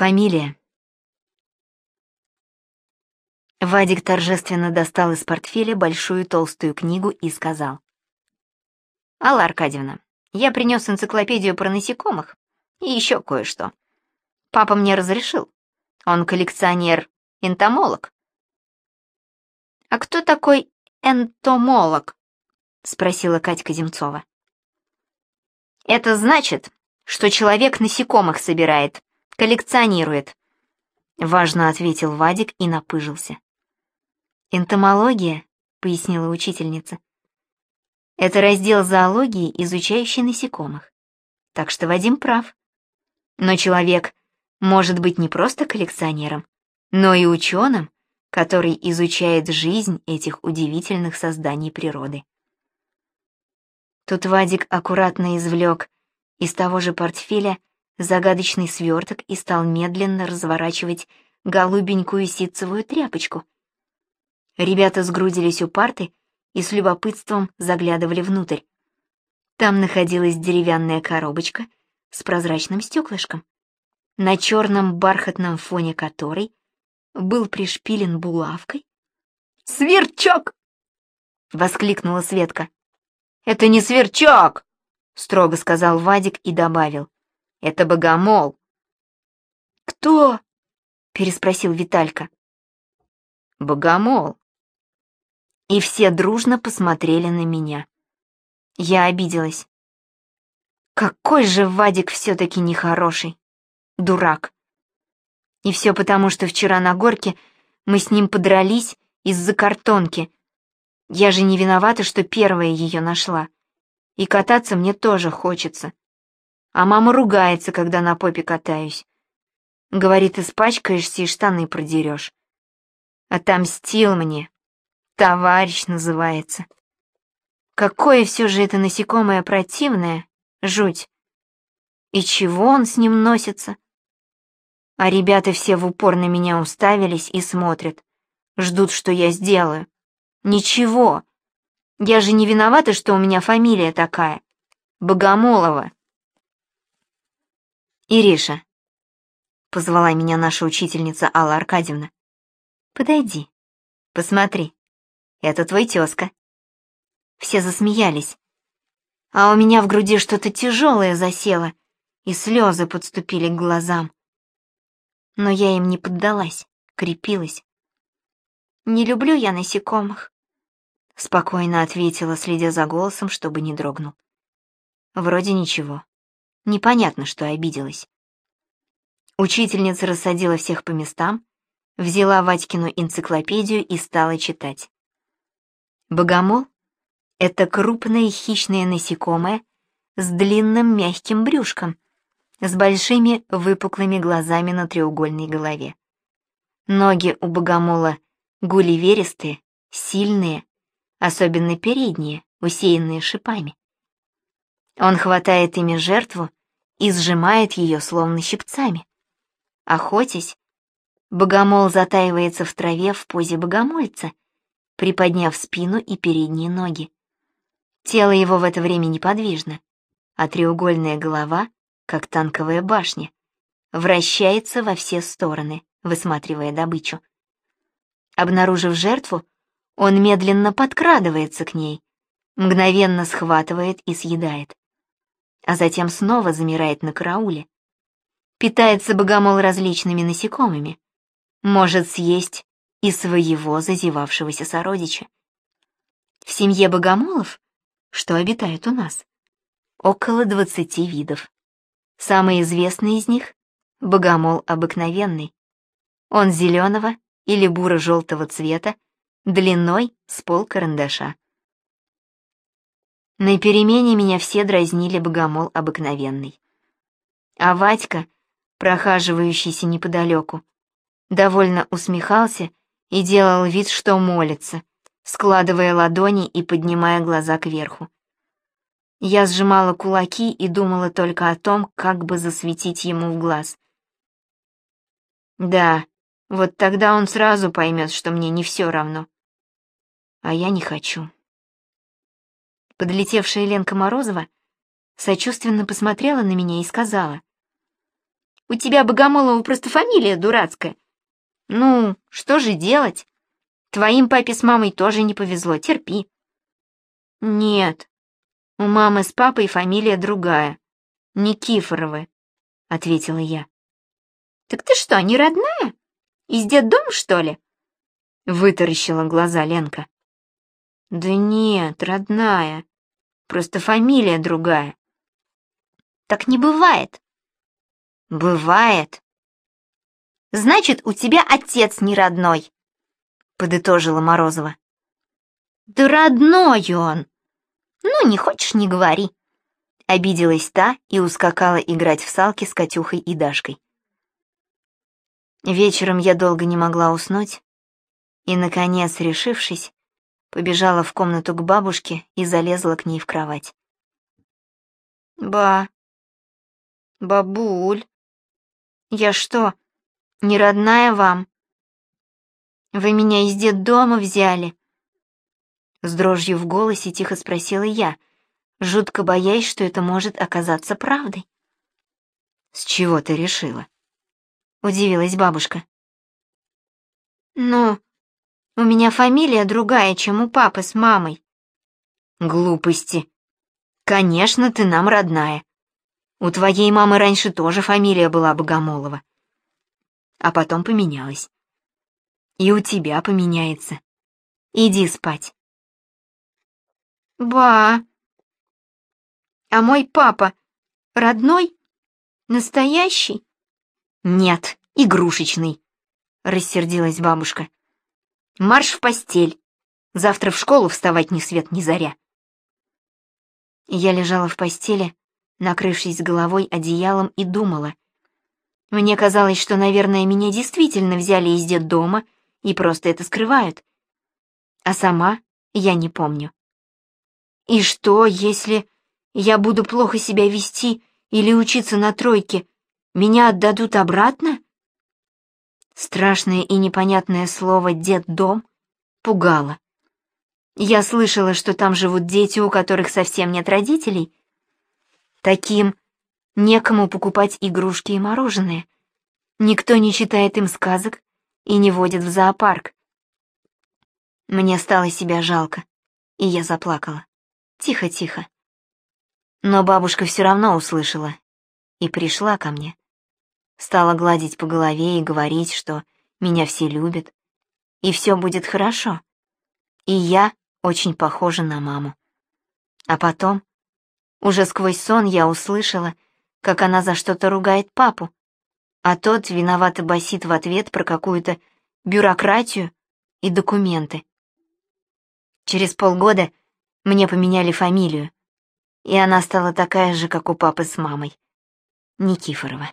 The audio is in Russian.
Фамилия. Вадик торжественно достал из портфеля большую толстую книгу и сказал. «Алла Аркадьевна, я принес энциклопедию про насекомых и еще кое-что. Папа мне разрешил. Он коллекционер-энтомолог». «А кто такой энтомолог?» — спросила Катька Земцова. «Это значит, что человек насекомых собирает, коллекционирует», — важно ответил Вадик и напыжился. «Энтомология», — пояснила учительница, — «это раздел зоологии, изучающий насекомых. Так что Вадим прав. Но человек может быть не просто коллекционером, но и ученым, который изучает жизнь этих удивительных созданий природы. Тут Вадик аккуратно извлек из того же портфеля загадочный сверток и стал медленно разворачивать голубенькую ситцевую тряпочку. Ребята сгрудились у парты и с любопытством заглядывали внутрь. Там находилась деревянная коробочка с прозрачным стеклышком, на черном бархатном фоне которой был пришпилен булавкой. «Сверчок!» — воскликнула Светка. «Это не сверчок!» — строго сказал Вадик и добавил. «Это богомол». «Кто?» — переспросил Виталька. «Богомол». И все дружно посмотрели на меня. Я обиделась. Какой же Вадик все-таки нехороший. Дурак. И все потому, что вчера на горке мы с ним подрались из-за картонки. Я же не виновата, что первая ее нашла и кататься мне тоже хочется. А мама ругается, когда на попе катаюсь. Говорит, испачкаешься и штаны продерешь. Отомстил мне. Товарищ называется. Какое все же это насекомое противное, жуть. И чего он с ним носится? А ребята все в упор на меня уставились и смотрят. Ждут, что я сделаю. Ничего. Я же не виновата, что у меня фамилия такая. Богомолова. Ириша, позвала меня наша учительница Алла Аркадьевна. Подойди, посмотри. Это твой тезка. Все засмеялись. А у меня в груди что-то тяжелое засело, и слезы подступили к глазам. Но я им не поддалась, крепилась. Не люблю я насекомых. Спокойно ответила, следя за голосом, чтобы не дрогнул. Вроде ничего. Непонятно, что обиделась. Учительница рассадила всех по местам, взяла Ватькину энциклопедию и стала читать. Богомол — это крупное хищное насекомое с длинным мягким брюшком, с большими выпуклыми глазами на треугольной голове. Ноги у богомола гулливеристые, сильные, особенно передние, усеянные шипами. Он хватает ими жертву и сжимает ее словно щипцами. Охотясь, богомол затаивается в траве в позе богомольца, приподняв спину и передние ноги. Тело его в это время неподвижно, а треугольная голова, как танковая башня, вращается во все стороны, высматривая добычу. Обнаружив жертву, он медленно подкрадывается к ней, мгновенно схватывает и съедает. А затем снова замирает на карауле. Питается богомол различными насекомыми. Может съесть и своего зазевавшегося сородича. В семье богомолов, что обитают у нас, около двадцати видов. Самый известный из них — богомол обыкновенный. Он зеленого или буро-желтого цвета длиной с пол карандаша. На перемене меня все дразнили богомол обыкновенный. А Вадька, прохаживающийся неподалеку, довольно усмехался и делал вид, что молится, складывая ладони и поднимая глаза кверху. Я сжимала кулаки и думала только о том, как бы засветить ему в глаз. Да, вот тогда он сразу поймет, что мне не все равно. А я не хочу. Подлетевшая Ленка Морозова сочувственно посмотрела на меня и сказала. У тебя Богомолова просто фамилия дурацкая. Ну, что же делать? Твоим папе с мамой тоже не повезло, терпи. Нет, у мамы с папой фамилия другая, Никифоровы, ответила я. Так ты что, не родная? Из детдома, что ли? Вытаращила глаза Ленка. Да нет, родная. Просто фамилия другая. Так не бывает. Бывает. Значит, у тебя отец не родной, подытожила Морозова. Да родной он. Ну, не хочешь, не говори. Обиделась та и ускакала играть в салки с Катюхой и Дашкой. Вечером я долго не могла уснуть, и, наконец, решившись, побежала в комнату к бабушке и залезла к ней в кровать. «Ба, бабуль, я что, не родная вам? Вы меня из детдома взяли?» С дрожью в голосе тихо спросила я, жутко боясь, что это может оказаться правдой. «С чего ты решила?» — удивилась бабушка. «Ну, у меня фамилия другая, чем у папы с мамой». «Глупости. Конечно, ты нам родная. У твоей мамы раньше тоже фамилия была Богомолова. А потом поменялась. И у тебя поменяется. Иди спать». «Ба! А мой папа родной? Настоящий?» «Нет, игрушечный», — рассердилась бабушка. Марш в постель. Завтра в школу вставать ни свет ни заря. Я лежала в постели, накрывшись головой одеялом, и думала. Мне казалось, что, наверное, меня действительно взяли из детдома и просто это скрывают. А сама я не помню. И что, если я буду плохо себя вести или учиться на тройке, меня отдадут обратно? Страшное и непонятное слово «детдом» пугало. Я слышала, что там живут дети, у которых совсем нет родителей. Таким некому покупать игрушки и мороженое. Никто не читает им сказок и не водит в зоопарк. Мне стало себя жалко, и я заплакала. Тихо-тихо. Но бабушка все равно услышала и пришла ко мне. Стала гладить по голове и говорить, что меня все любят, и все будет хорошо. И я очень похожа на маму. А потом, уже сквозь сон я услышала, как она за что-то ругает папу, а тот виновато басит в ответ про какую-то бюрократию и документы. Через полгода мне поменяли фамилию, и она стала такая же, как у папы с мамой. Никифорова.